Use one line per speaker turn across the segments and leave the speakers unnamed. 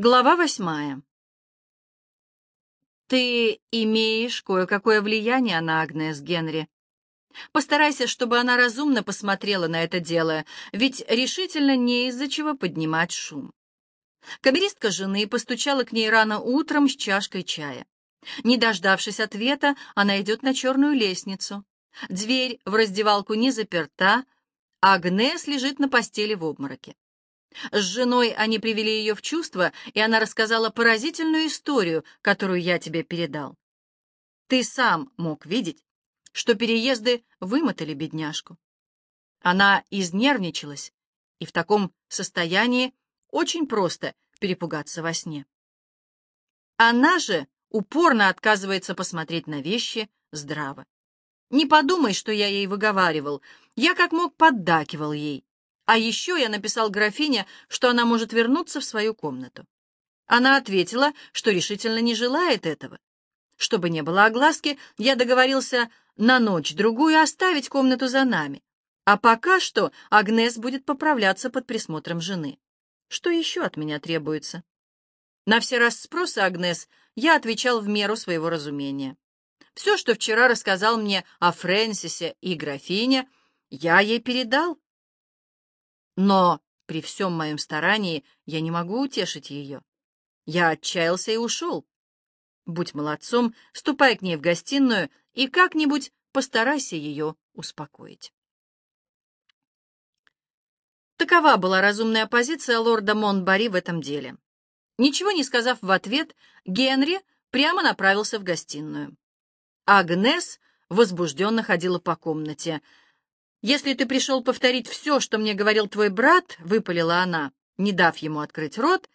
Глава восьмая. Ты имеешь кое-какое влияние на Агнес Генри. Постарайся, чтобы она разумно посмотрела на это дело, ведь решительно не из-за чего поднимать шум. Камеристка жены постучала к ней рано утром с чашкой чая. Не дождавшись ответа, она идет на черную лестницу. Дверь в раздевалку не заперта, Агнес лежит на постели в обмороке. С женой они привели ее в чувство, и она рассказала поразительную историю, которую я тебе передал. Ты сам мог видеть, что переезды вымотали бедняжку. Она изнервничалась, и в таком состоянии очень просто перепугаться во сне. Она же упорно отказывается посмотреть на вещи здраво. Не подумай, что я ей выговаривал. Я как мог поддакивал ей. А еще я написал графине, что она может вернуться в свою комнату. Она ответила, что решительно не желает этого. Чтобы не было огласки, я договорился на ночь-другую оставить комнату за нами. А пока что Агнес будет поправляться под присмотром жены. Что еще от меня требуется? На все расспросы Агнес я отвечал в меру своего разумения. Все, что вчера рассказал мне о Фрэнсисе и графине, я ей передал. Но при всем моем старании я не могу утешить ее. Я отчаялся и ушел. Будь молодцом, ступай к ней в гостиную и как-нибудь постарайся ее успокоить. Такова была разумная позиция лорда Монбари в этом деле. Ничего не сказав в ответ, Генри прямо направился в гостиную. Агнес возбужденно ходила по комнате — «Если ты пришел повторить все, что мне говорил твой брат», — выпалила она, не дав ему открыть рот,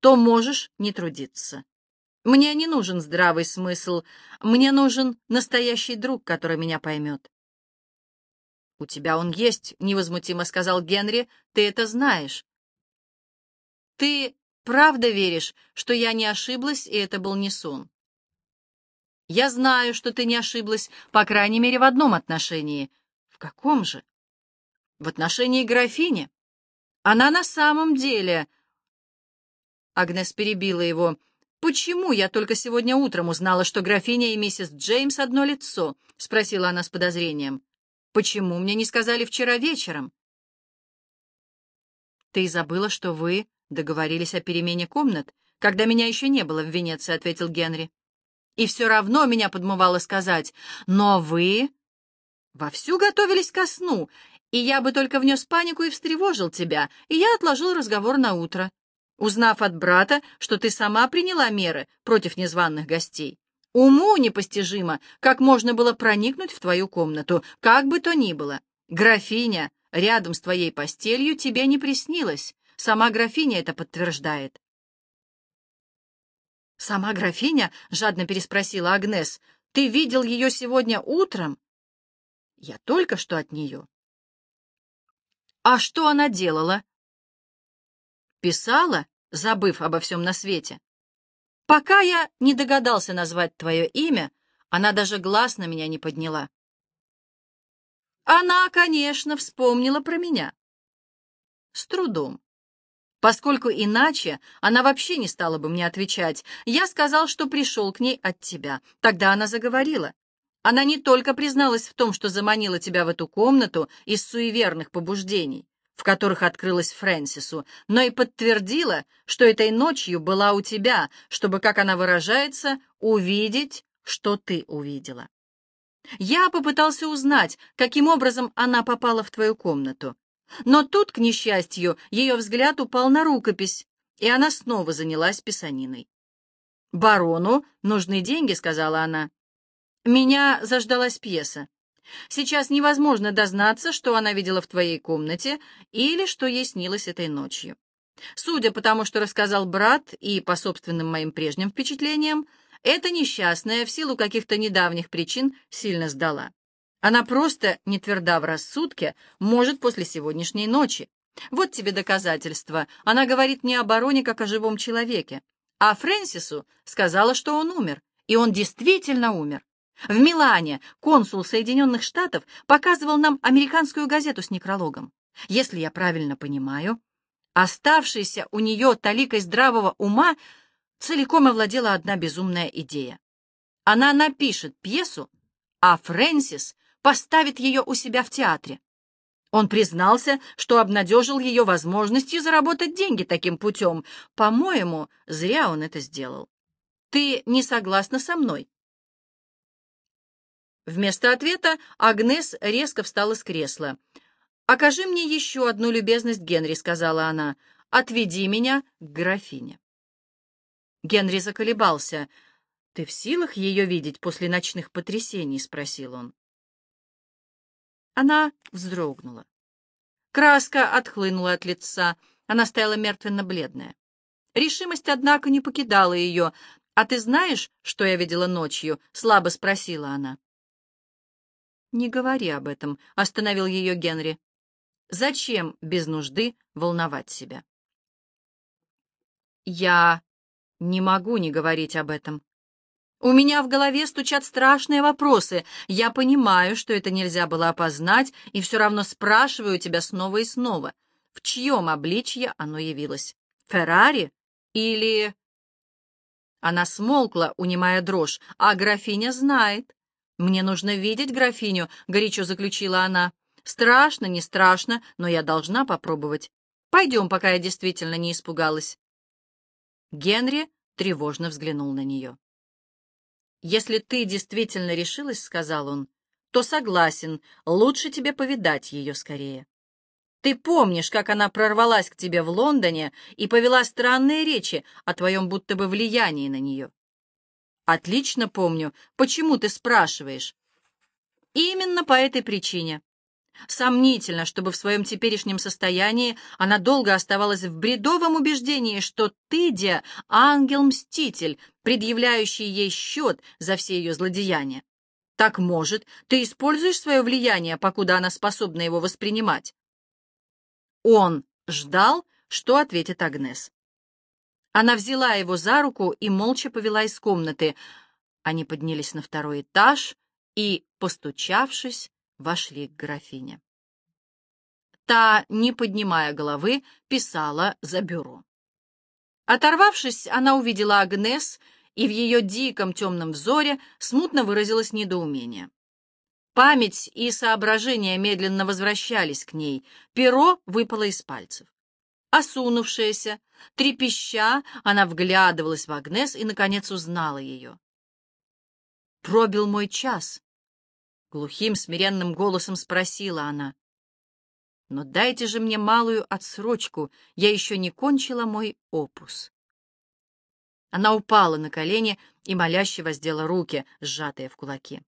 «то можешь не трудиться. Мне не нужен здравый смысл, мне нужен настоящий друг, который меня поймет». «У тебя он есть», — невозмутимо сказал Генри, — «ты это знаешь». «Ты правда веришь, что я не ошиблась, и это был не сон?» «Я знаю, что ты не ошиблась, по крайней мере, в одном отношении. В каком же? В отношении графини. Она на самом деле... Агнес перебила его. «Почему я только сегодня утром узнала, что графиня и миссис Джеймс одно лицо?» — спросила она с подозрением. «Почему мне не сказали вчера вечером?» «Ты забыла, что вы договорились о перемене комнат, когда меня еще не было в Венеции», — ответил Генри. «И все равно меня подмывало сказать, но вы Вовсю готовились ко сну, и я бы только внес панику и встревожил тебя, и я отложил разговор на утро, узнав от брата, что ты сама приняла меры против незваных гостей. Уму непостижимо, как можно было проникнуть в твою комнату, как бы то ни было. Графиня рядом с твоей постелью тебе не приснилась. Сама графиня это подтверждает. «Сама графиня?» — жадно переспросила Агнес. «Ты видел ее сегодня утром?» Я только что от нее. А что она делала? Писала, забыв обо всем на свете. Пока я не догадался назвать твое имя, она даже глаз на меня не подняла. Она, конечно, вспомнила про меня. С трудом. Поскольку иначе она вообще не стала бы мне отвечать, я сказал, что пришел к ней от тебя. Тогда она заговорила. Она не только призналась в том, что заманила тебя в эту комнату из суеверных побуждений, в которых открылась Фрэнсису, но и подтвердила, что этой ночью была у тебя, чтобы, как она выражается, увидеть, что ты увидела. Я попытался узнать, каким образом она попала в твою комнату. Но тут, к несчастью, ее взгляд упал на рукопись, и она снова занялась писаниной. «Барону нужны деньги», — сказала она. Меня заждалась пьеса. Сейчас невозможно дознаться, что она видела в твоей комнате или что ей снилось этой ночью. Судя по тому, что рассказал брат, и по собственным моим прежним впечатлениям, эта несчастная в силу каких-то недавних причин сильно сдала. Она просто не тверда в рассудке, может, после сегодняшней ночи. Вот тебе доказательство. Она говорит не о бароне, как о живом человеке. А Фрэнсису сказала, что он умер. И он действительно умер. В Милане консул Соединенных Штатов показывал нам американскую газету с некрологом. Если я правильно понимаю, Оставшейся у нее таликой здравого ума целиком овладела одна безумная идея. Она напишет пьесу, а Фрэнсис поставит ее у себя в театре. Он признался, что обнадежил ее возможностью заработать деньги таким путем. По-моему, зря он это сделал. Ты не согласна со мной? Вместо ответа Агнес резко встала с кресла. «Окажи мне еще одну любезность, Генри», — сказала она. «Отведи меня к графине». Генри заколебался. «Ты в силах ее видеть после ночных потрясений?» — спросил он. Она вздрогнула. Краска отхлынула от лица. Она стояла мертвенно-бледная. Решимость, однако, не покидала ее. «А ты знаешь, что я видела ночью?» — слабо спросила она. «Не говори об этом», — остановил ее Генри. «Зачем без нужды волновать себя?» «Я не могу не говорить об этом. У меня в голове стучат страшные вопросы. Я понимаю, что это нельзя было опознать, и все равно спрашиваю тебя снова и снова. В чьем обличье оно явилось? Феррари? Или...» Она смолкла, унимая дрожь, а графиня знает. «Мне нужно видеть графиню», — горячо заключила она. «Страшно, не страшно, но я должна попробовать. Пойдем, пока я действительно не испугалась». Генри тревожно взглянул на нее. «Если ты действительно решилась, — сказал он, — то согласен, лучше тебе повидать ее скорее. Ты помнишь, как она прорвалась к тебе в Лондоне и повела странные речи о твоем будто бы влиянии на нее? Отлично помню. Почему ты спрашиваешь? Именно по этой причине. Сомнительно, чтобы в своем теперешнем состоянии она долго оставалась в бредовом убеждении, что ты, Де, ангел-мститель, предъявляющий ей счет за все ее злодеяния. Так, может, ты используешь свое влияние, покуда она способна его воспринимать? Он ждал, что ответит Агнес. Она взяла его за руку и молча повела из комнаты. Они поднялись на второй этаж и, постучавшись, вошли к графине. Та, не поднимая головы, писала за бюро. Оторвавшись, она увидела Агнес, и в ее диком темном взоре смутно выразилось недоумение. Память и соображения медленно возвращались к ней, перо выпало из пальцев. Осунувшаяся, трепеща, она вглядывалась в Агнес и, наконец, узнала ее. «Пробил мой час», — глухим смиренным голосом спросила она. «Но дайте же мне малую отсрочку, я еще не кончила мой опус». Она упала на колени и моляще воздела руки, сжатые в кулаки.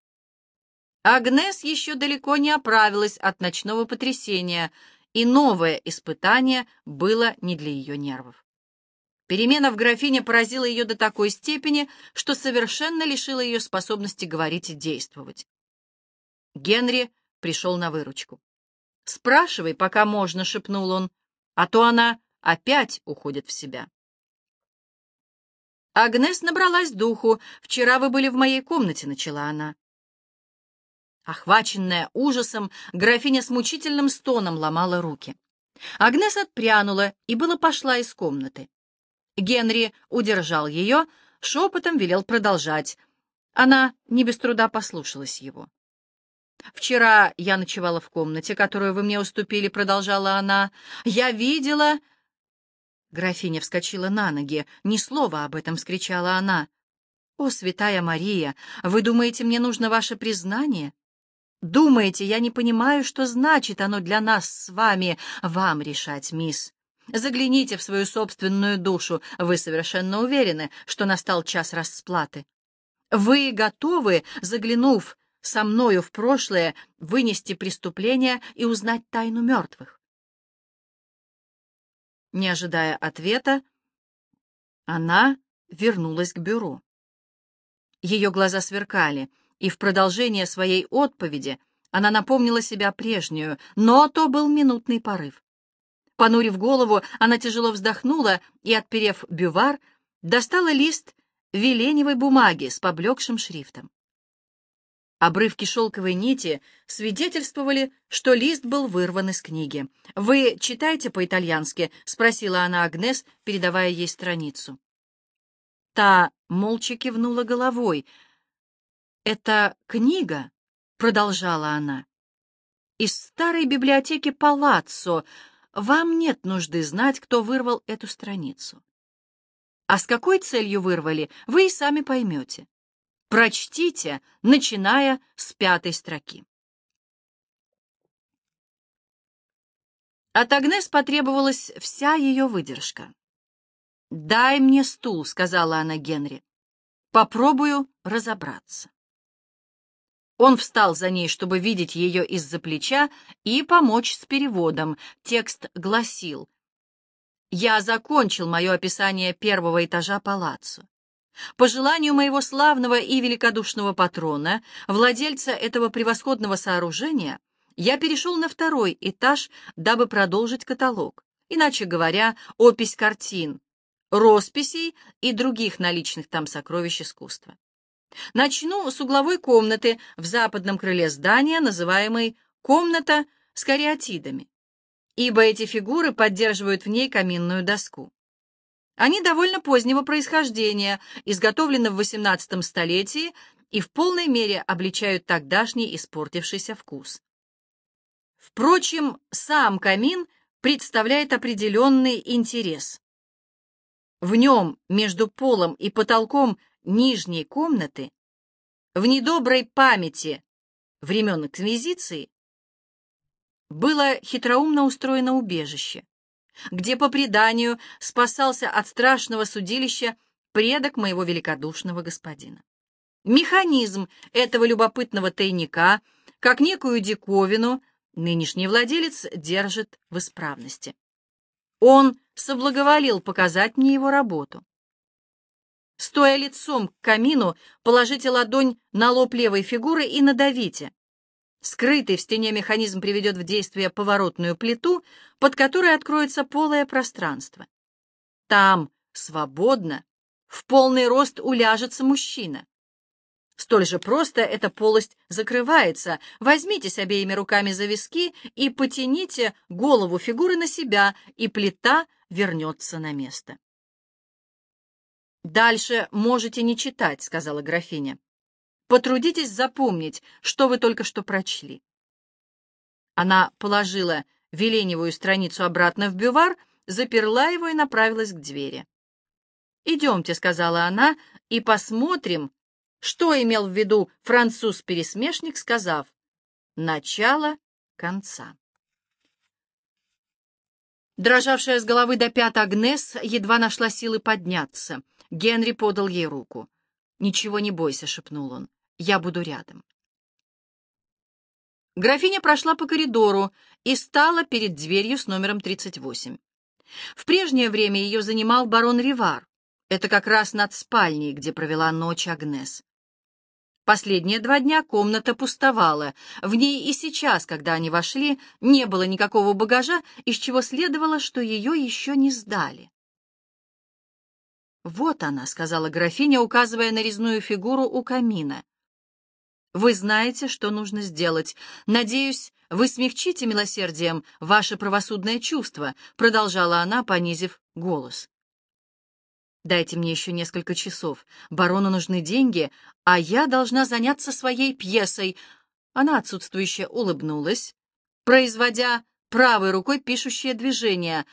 Агнес еще далеко не оправилась от ночного потрясения, и новое испытание было не для ее нервов. Перемена в графине поразила ее до такой степени, что совершенно лишила ее способности говорить и действовать. Генри пришел на выручку. «Спрашивай, пока можно», — шепнул он, — «а то она опять уходит в себя». Агнес набралась духу. «Вчера вы были в моей комнате», — начала она. Охваченная ужасом, графиня с мучительным стоном ломала руки. Агнес отпрянула и было пошла из комнаты. Генри удержал ее, шепотом велел продолжать. Она не без труда послушалась его. «Вчера я ночевала в комнате, которую вы мне уступили», — продолжала она. «Я видела...» Графиня вскочила на ноги. «Ни слова об этом!» — вскричала она. «О, святая Мария, вы думаете, мне нужно ваше признание? Думаете, я не понимаю, что значит оно для нас с вами? Вам решать, мисс. Загляните в свою собственную душу. Вы совершенно уверены, что настал час расплаты. Вы готовы, заглянув со мною в прошлое, вынести преступление и узнать тайну мертвых? Не ожидая ответа, она вернулась к бюро. Ее глаза сверкали — и в продолжение своей отповеди она напомнила себя прежнюю, но то был минутный порыв. Понурив голову, она тяжело вздохнула и, отперев бювар, достала лист веленевой бумаги с поблекшим шрифтом. Обрывки шелковой нити свидетельствовали, что лист был вырван из книги. «Вы читаете по-итальянски?» — спросила она Агнес, передавая ей страницу. Та молча кивнула головой. «Это книга?» — продолжала она. «Из старой библиотеки Палаццо. Вам нет нужды знать, кто вырвал эту страницу. А с какой целью вырвали, вы и сами поймете. Прочтите, начиная с пятой строки. От Агнес потребовалась вся ее выдержка. «Дай мне стул», — сказала она Генри. «Попробую разобраться». Он встал за ней, чтобы видеть ее из-за плеча и помочь с переводом. Текст гласил «Я закончил мое описание первого этажа палаццо. По желанию моего славного и великодушного патрона, владельца этого превосходного сооружения, я перешел на второй этаж, дабы продолжить каталог, иначе говоря, опись картин, росписей и других наличных там сокровищ искусства. Начну с угловой комнаты в западном крыле здания, называемой «комната с кариатидами», ибо эти фигуры поддерживают в ней каминную доску. Они довольно позднего происхождения, изготовлены в XVIII столетии и в полной мере обличают тогдашний испортившийся вкус. Впрочем, сам камин представляет определенный интерес. В нем между полом и потолком нижней комнаты, в недоброй памяти времен Эквизиции, было хитроумно устроено убежище где, по преданию, спасался от страшного судилища предок моего великодушного господина. Механизм этого любопытного тайника, как некую диковину, нынешний владелец держит в исправности. Он соблаговолил показать мне его работу. Стоя лицом к камину, положите ладонь на лоб левой фигуры и надавите. Скрытый в стене механизм приведет в действие поворотную плиту, под которой откроется полое пространство. Там, свободно, в полный рост уляжется мужчина. Столь же просто эта полость закрывается. Возьмитесь обеими руками за виски и потяните голову фигуры на себя, и плита вернется на место. «Дальше можете не читать», — сказала графиня. Потрудитесь запомнить, что вы только что прочли. Она положила веленевую страницу обратно в бювар, заперла его и направилась к двери. «Идемте», — сказала она, — «и посмотрим, что имел в виду француз-пересмешник, сказав «начало конца». Дрожавшая с головы до пят Агнес едва нашла силы подняться. Генри подал ей руку. «Ничего не бойся», — шепнул он. Я буду рядом. Графиня прошла по коридору и стала перед дверью с номером 38. В прежнее время ее занимал барон Ривар. Это как раз над спальней, где провела ночь Агнес. Последние два дня комната пустовала. В ней и сейчас, когда они вошли, не было никакого багажа, из чего следовало, что ее еще не сдали. «Вот она», — сказала графиня, указывая на резную фигуру у камина. Вы знаете, что нужно сделать. Надеюсь, вы смягчите милосердием ваше правосудное чувство, продолжала она, понизив голос. Дайте мне еще несколько часов. Барону нужны деньги, а я должна заняться своей пьесой. Она отсутствующе улыбнулась, производя правой рукой пишущее движение.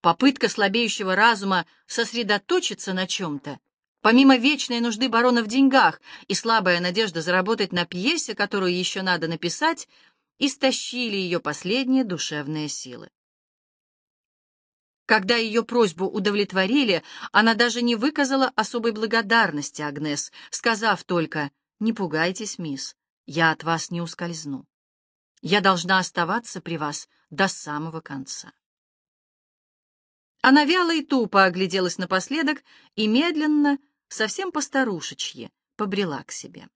Попытка слабеющего разума сосредоточиться на чем-то Помимо вечной нужды барона в деньгах и слабая надежда заработать на пьесе, которую еще надо написать, истощили ее последние душевные силы. Когда ее просьбу удовлетворили, она даже не выказала особой благодарности Агнес, сказав только «Не пугайтесь, мисс, я от вас не ускользну. Я должна оставаться при вас до самого конца». Она вяло и тупо огляделась напоследок и медленно, совсем постарушечье, побрела к себе.